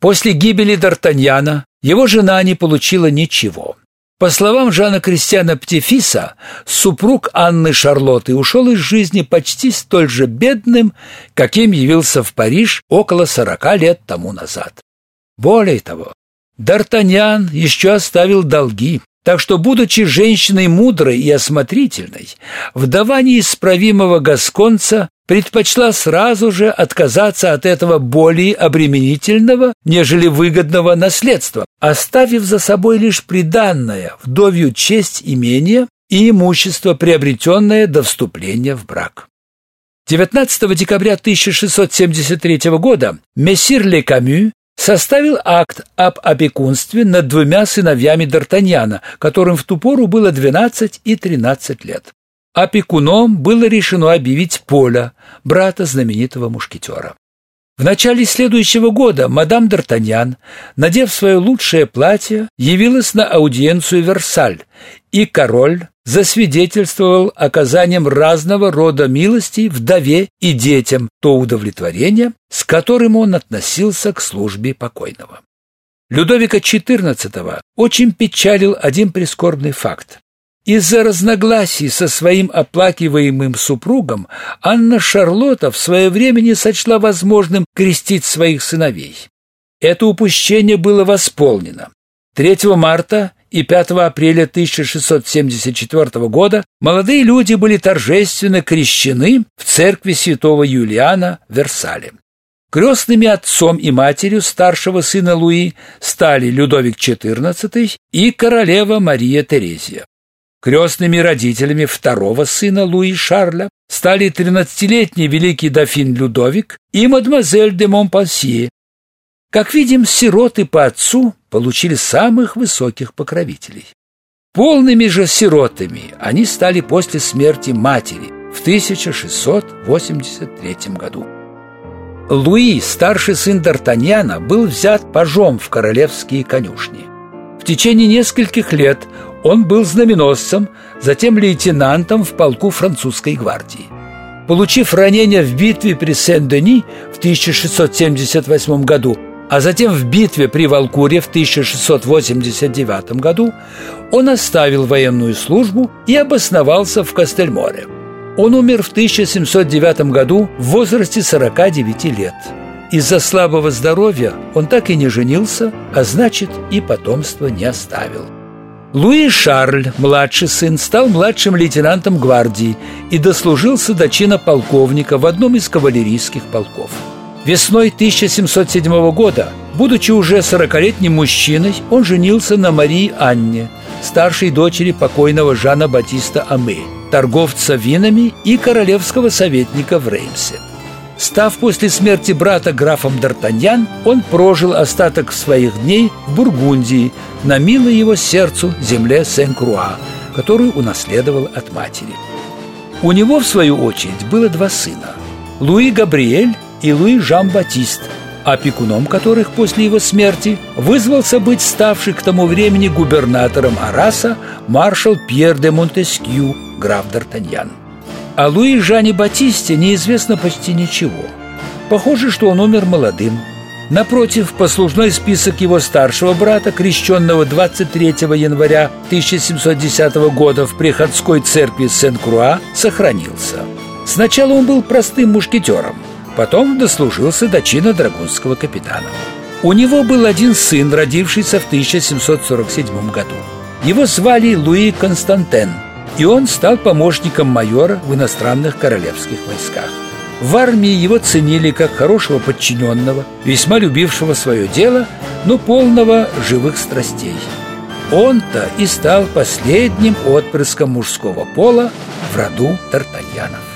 После гибели Д'Артаньяна его жена не получила ничего. По словам Жана Кристиана Птефиса, супруг Анны Шарлотты ушел из жизни почти столь же бедным, каким явился в Париж около сорока лет тому назад. Более того, Д'Артаньян еще оставил долги, так что, будучи женщиной мудрой и осмотрительной, вдова неисправимого гасконца предпочла сразу же отказаться от этого более обременительного, нежели выгодного наследства, оставив за собой лишь приданное, вдовью честь имения и имущество, приобретенное до вступления в брак. 19 декабря 1673 года мессир Ле Камю составил акт об опекунстве над двумя сыновьями Д'Артаньяна, которым в ту пору было 12 и 13 лет. Опекуном было решено объявить Поля, брата знаменитого мушкетера. В начале следующего года мадам Д'Артаньян, надев свое лучшее платье, явилась на аудиенцию Версаль, и король засвидетельствовал оказанием разного рода милостей вдове и детям то удовлетворение, с которым он относился к службе покойного. Людовика XIV очень печалил один прискорбный факт. Из-за разногласий со своим оплакиваемым супругом Анна Шарлотта в свое время не сочла возможным крестить своих сыновей. Это упущение было восполнено. 3 марта и 5 апреля 1674 года молодые люди были торжественно крещены в церкви святого Юлиана в Версале. Крестными отцом и матерью старшего сына Луи стали Людовик XIV и королева Мария Терезия. Крестными родителями второго сына Луи Шарля стали тринадцатилетний великий дофин Людовик и мадемуазель де Монпансье. Как видим, сироты по отцу получили самых высоких покровителей. Полными же сиротами они стали после смерти матери в 1683 году. Луи, старший сын Д'Артаньяна, был взят пажом в королевские конюшни. В течение нескольких лет он был знаменосцем, затем лейтенантом в полку французской гвардии. Получив ранение в битве при Сен-Дени в 1678 году, а затем в битве при Валкуре в 1689 году, он оставил военную службу и обосновался в Кастельморе. Он умер в 1709 году в возрасте 49 лет. Из-за слабого здоровья он так и не женился, а значит и потомства не оставил. Луи Шарль, младший сын, стал младшим лейтенантом гвардии и дослужился до чина полковника в одном из кавалерийских полков. Весной 1707 года, будучи уже 40-летним мужчиной, он женился на Марии Анне, старшей дочери покойного Жана Батиста Аме, торговца винами и королевского советника в Реймсе. Став после смерти брата графом Д'Артаньян, он прожил остаток своих дней в Бургундии, на милой его сердцу земле Сен-Круа, которую унаследовал от матери. У него, в свою очередь, было два сына – Луи Габриэль и Луи Жан-Батист, опекуном которых после его смерти вызвался быть ставший к тому времени губернатором Араса маршал Пьер де Монтескью, граф Д'Артаньян. О Луи Жане Батисте неизвестно почти ничего. Похоже, что он умер молодым. Напротив, послужной список его старшего брата, крещенного 23 января 1710 года в приходской церкви Сен-Круа, сохранился. Сначала он был простым мушкетером, потом дослужился до чина драгунского капитана. У него был один сын, родившийся в 1747 году. Его звали Луи Константен – и он стал помощником майора в иностранных королевских войсках. В армии его ценили как хорошего подчиненного, весьма любившего свое дело, но полного живых страстей. Он-то и стал последним отпрыском мужского пола в роду Тартальянов.